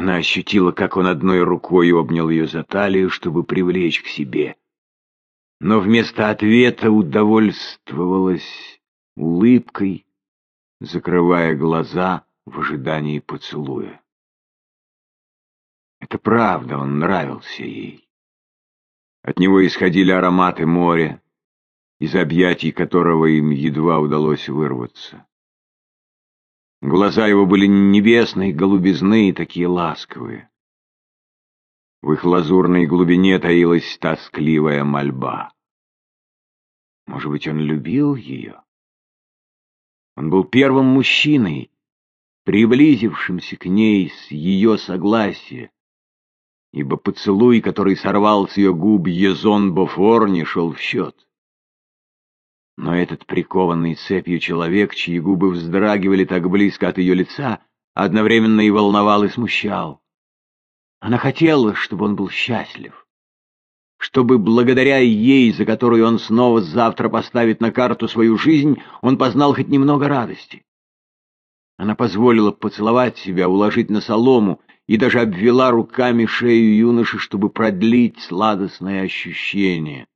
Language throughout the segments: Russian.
Она ощутила, как он одной рукой обнял ее за талию, чтобы привлечь к себе. Но вместо ответа удовольствовалась улыбкой, закрывая глаза в ожидании поцелуя. Это правда, он нравился ей. От него исходили ароматы моря, из объятий которого им едва удалось вырваться. Глаза его были небесные, голубизны, такие ласковые. В их лазурной глубине таилась тоскливая мольба. Может быть, он любил ее? Он был первым мужчиной, приблизившимся к ней с ее согласия, ибо поцелуй, который сорвал с ее губ Езон Бофор, не шел в счет. Но этот прикованный цепью человек, чьи губы вздрагивали так близко от ее лица, одновременно и волновал, и смущал. Она хотела, чтобы он был счастлив, чтобы благодаря ей, за которую он снова завтра поставит на карту свою жизнь, он познал хоть немного радости. Она позволила поцеловать себя, уложить на солому, и даже обвела руками шею юноши, чтобы продлить сладостное ощущение.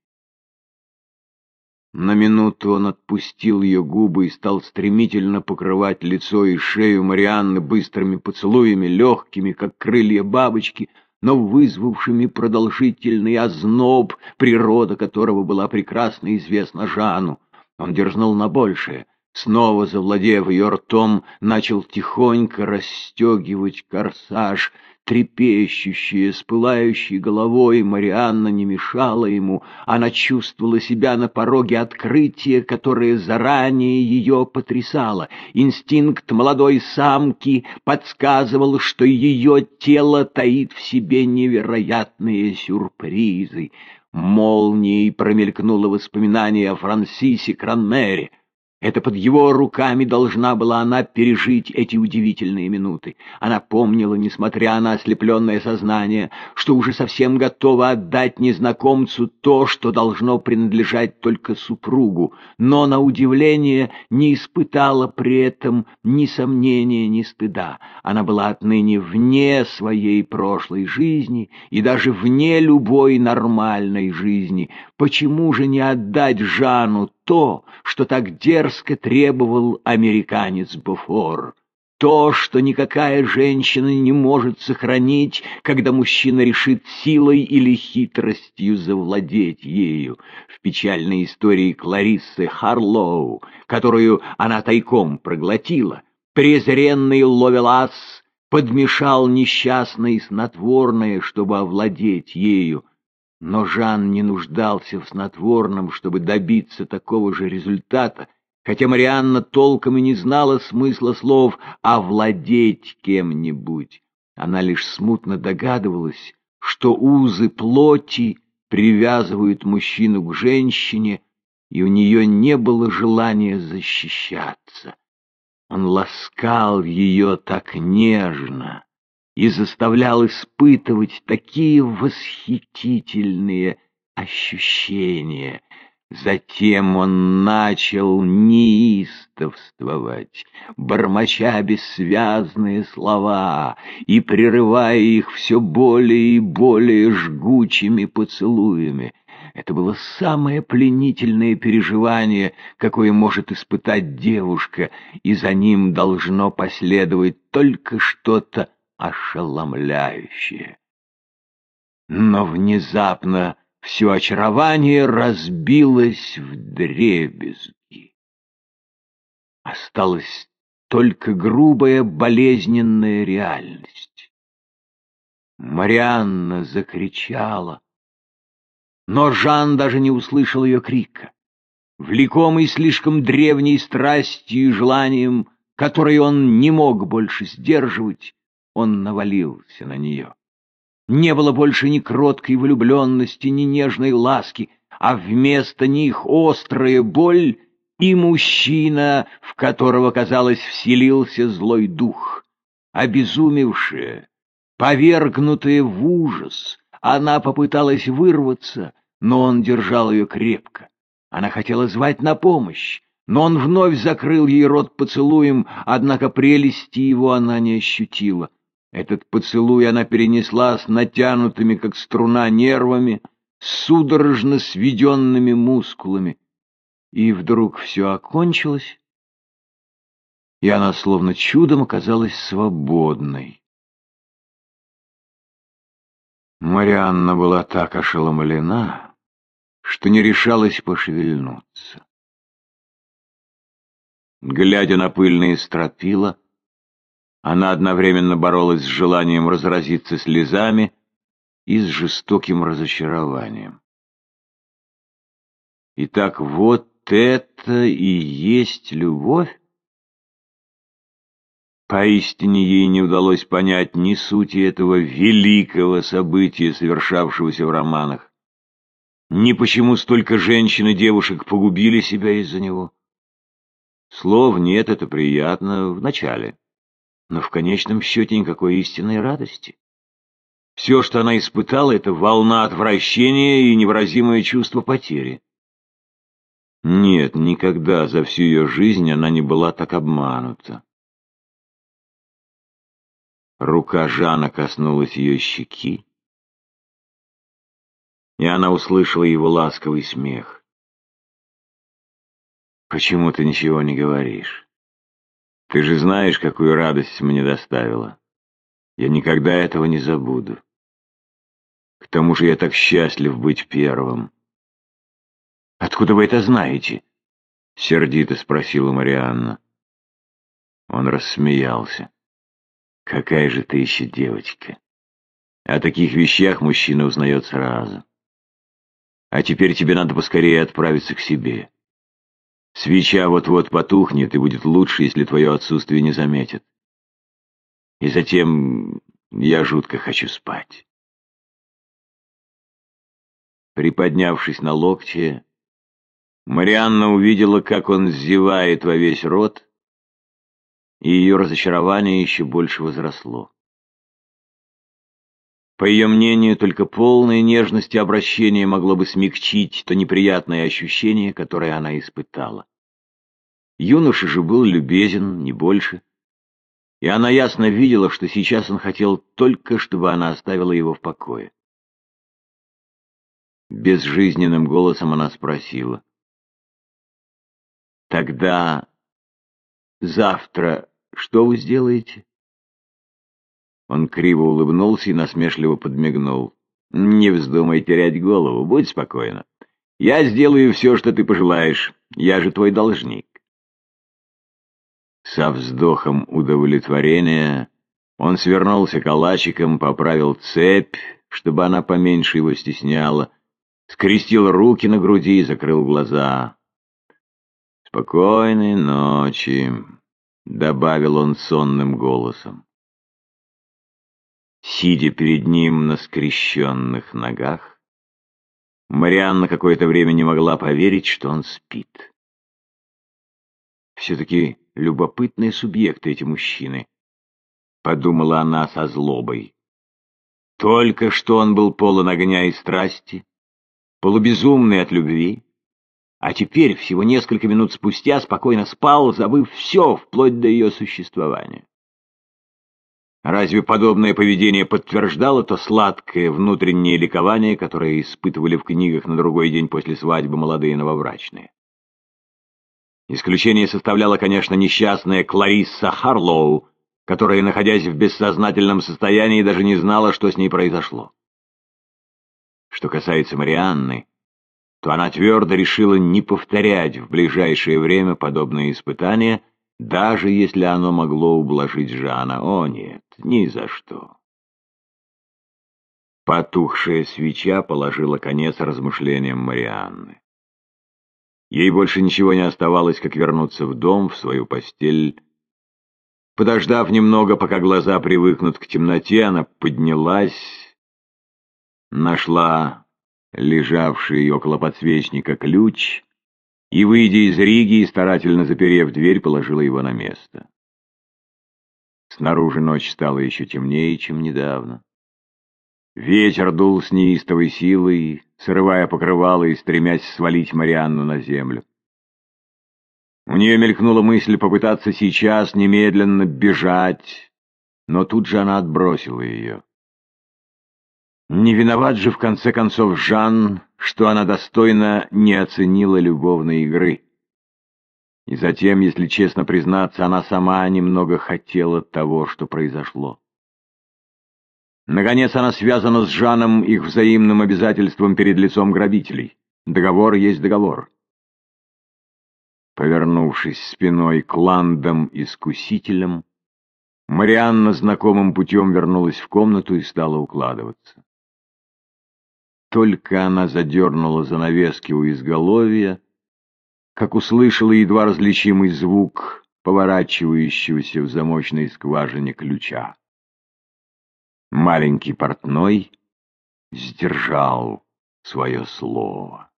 На минуту он отпустил ее губы и стал стремительно покрывать лицо и шею Марианны быстрыми поцелуями, легкими, как крылья бабочки, но вызвавшими продолжительный озноб, природа которого была прекрасно известна Жану. Он дерзнул на большее — снова завладев ее ртом, начал тихонько расстегивать корсаж. Трепещущая, с пылающей головой Марианна не мешала ему. Она чувствовала себя на пороге открытия, которое заранее ее потрясало. Инстинкт молодой самки подсказывал, что ее тело таит в себе невероятные сюрпризы. Молнией промелькнуло воспоминание о Франсисе Кранмере — это под его руками должна была она пережить эти удивительные минуты. Она помнила, несмотря на ослепленное сознание, что уже совсем готова отдать незнакомцу то, что должно принадлежать только супругу, но, на удивление, не испытала при этом ни сомнения, ни стыда. Она была отныне вне своей прошлой жизни и даже вне любой нормальной жизни. Почему же не отдать Жану то, что так дерзко требовал американец Буфор. То, что никакая женщина не может сохранить, когда мужчина решит силой или хитростью завладеть ею. В печальной истории Клариссы Харлоу, которую она тайком проглотила, презренный Ловелас подмешал несчастное снотворное, чтобы овладеть ею. Но Жан не нуждался в снотворном, чтобы добиться такого же результата, хотя Марианна толком и не знала смысла слов «овладеть кем-нибудь». Она лишь смутно догадывалась, что узы плоти привязывают мужчину к женщине, и у нее не было желания защищаться. Он ласкал ее так нежно, и заставлял испытывать такие восхитительные ощущения. Затем он начал неистовствовать, бормоча бессвязные слова и прерывая их все более и более жгучими поцелуями. Это было самое пленительное переживание, какое может испытать девушка, и за ним должно последовать только что-то ошеломляющее. Но внезапно все очарование разбилось в дребезги. Осталась только грубая болезненная реальность. Марианна закричала, но Жан даже не услышал ее крика. Влекомый слишком древней страстью и желанием, которое он не мог больше сдерживать, он навалился на нее. Не было больше ни кроткой влюбленности, ни нежной ласки, а вместо них острая боль и мужчина, в которого, казалось, вселился злой дух. Обезумевшая, повергнутая в ужас, она попыталась вырваться, но он держал ее крепко. Она хотела звать на помощь, но он вновь закрыл ей рот поцелуем, однако прелести его она не ощутила. Этот поцелуй она перенесла с натянутыми, как струна, нервами, судорожно сведенными мускулами. И вдруг все окончилось, и она словно чудом оказалась свободной. Марианна была так ошеломлена, что не решалась пошевельнуться. Глядя на пыльные стропила, она одновременно боролась с желанием разразиться слезами и с жестоким разочарованием. Итак, вот это и есть любовь? Поистине ей не удалось понять ни сути этого великого события, совершавшегося в романах, ни почему столько женщин и девушек погубили себя из-за него. Слов нет, это приятно в начале но в конечном счете никакой истинной радости. Все, что она испытала, это волна отвращения и невыразимое чувство потери. Нет, никогда за всю ее жизнь она не была так обманута. Рука Жана коснулась ее щеки, и она услышала его ласковый смех. «Почему ты ничего не говоришь?» Ты же знаешь, какую радость мне доставила. Я никогда этого не забуду. К тому же я так счастлив быть первым. Откуда вы это знаете? Сердито спросила Марианна. Он рассмеялся. Какая же ты еще девочка. О таких вещах мужчина узнает сразу. А теперь тебе надо поскорее отправиться к себе. Свеча вот-вот потухнет, и будет лучше, если твое отсутствие не заметят. И затем я жутко хочу спать. Приподнявшись на локте, Марианна увидела, как он зевает во весь рот, и ее разочарование еще больше возросло. По ее мнению, только полное нежности обращение могло бы смягчить то неприятное ощущение, которое она испытала. Юноша же был любезен, не больше. И она ясно видела, что сейчас он хотел только, чтобы она оставила его в покое. Безжизненным голосом она спросила. «Тогда завтра что вы сделаете?» Он криво улыбнулся и насмешливо подмигнул. «Не вздумай терять голову, будь спокойна. Я сделаю все, что ты пожелаешь. Я же твой должник». Со вздохом удовлетворения он свернулся калачиком, поправил цепь, чтобы она поменьше его стесняла, скрестил руки на груди и закрыл глаза. «Спокойной ночи», — добавил он сонным голосом сидя перед ним на скрещенных ногах. Марианна какое-то время не могла поверить, что он спит. Все-таки любопытные субъекты эти мужчины, — подумала она со злобой. Только что он был полон огня и страсти, полубезумный от любви, а теперь, всего несколько минут спустя, спокойно спал, забыв все, вплоть до ее существования. Разве подобное поведение подтверждало то сладкое внутреннее ликование, которое испытывали в книгах на другой день после свадьбы молодые новобрачные? Исключение составляла, конечно, несчастная Кларисса Харлоу, которая, находясь в бессознательном состоянии, даже не знала, что с ней произошло. Что касается Марианны, то она твердо решила не повторять в ближайшее время подобные испытания — даже если оно могло ублажить Жана. О, нет, ни за что. Потухшая свеча положила конец размышлениям Марианны. Ей больше ничего не оставалось, как вернуться в дом, в свою постель. Подождав немного, пока глаза привыкнут к темноте, она поднялась, нашла лежавший около подсвечника ключ и, выйдя из Риги и старательно заперев дверь, положила его на место. Снаружи ночь стала еще темнее, чем недавно. Ветер дул с неистовой силой, срывая покрывало и стремясь свалить Марианну на землю. У нее мелькнула мысль попытаться сейчас немедленно бежать, но тут же она отбросила ее. Не виноват же в конце концов Жан, что она достойно не оценила любовной игры. И затем, если честно признаться, она сама немного хотела того, что произошло. Наконец, она связана с Жаном их взаимным обязательством перед лицом грабителей. Договор есть договор. Повернувшись спиной к ландам-искусителям, Марианна знакомым путем вернулась в комнату и стала укладываться. Только она задернула занавески у изголовья, как услышала едва различимый звук поворачивающегося в замочной скважине ключа. Маленький портной сдержал свое слово.